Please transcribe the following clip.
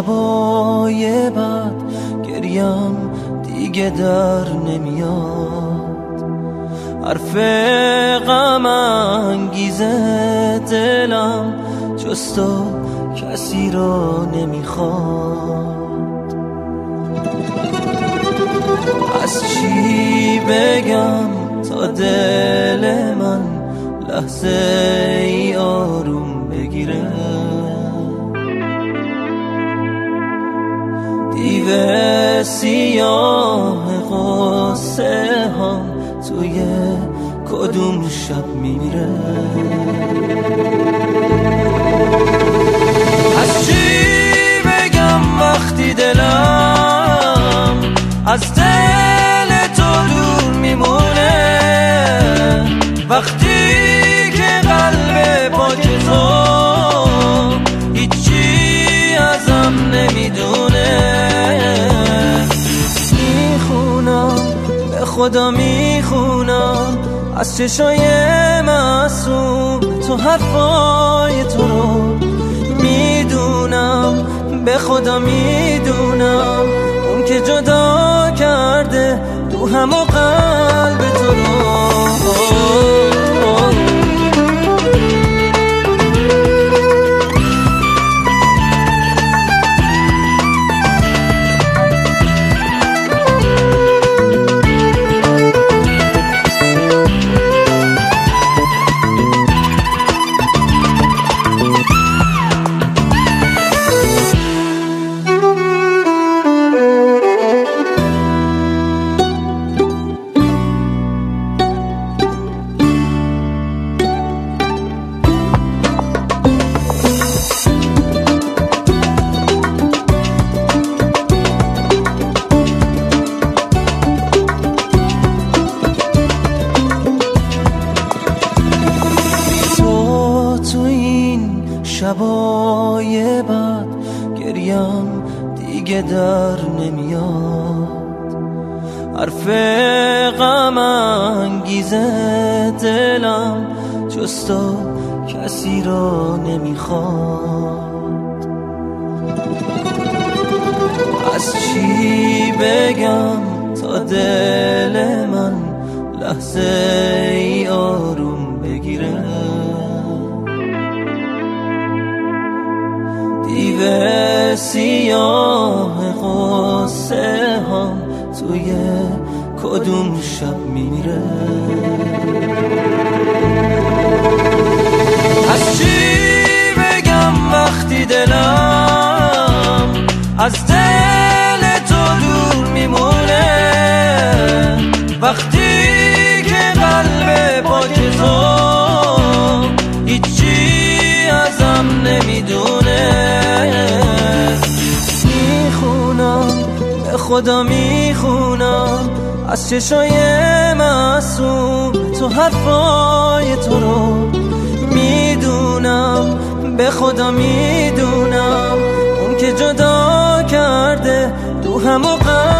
شبای بعد گریم دیگه در نمیاد. حرف غم انگیزه دلم جستا کسی را نمی‌خواد. از چی بگم تا دل من لحظه ای آروم بگیره؟ دیو سیاه قصه هم توی کدوم شب میمیره از چی بگم وقتی دلم از دل تو دور میمونه؟ وقتی خدا می‌خونم. از چشای معصوم تو حرفای تو رو می‌دونم. به خدا می‌دونم. اون که جدا کرده روحم و شبای بعد گریم دیگه در نمیاد. حرف غم انگیزه دلم جستا کسی را نمی‌خواد. از چی بگم تا دل من لحظه دیو سیاه قصه هم توی کدوم شب میمیره. خدا می‌خونم از چشای معصوم تو حرفای تو رو می‌دونم به خدا می‌دونم. اون که جدا کرده تو رو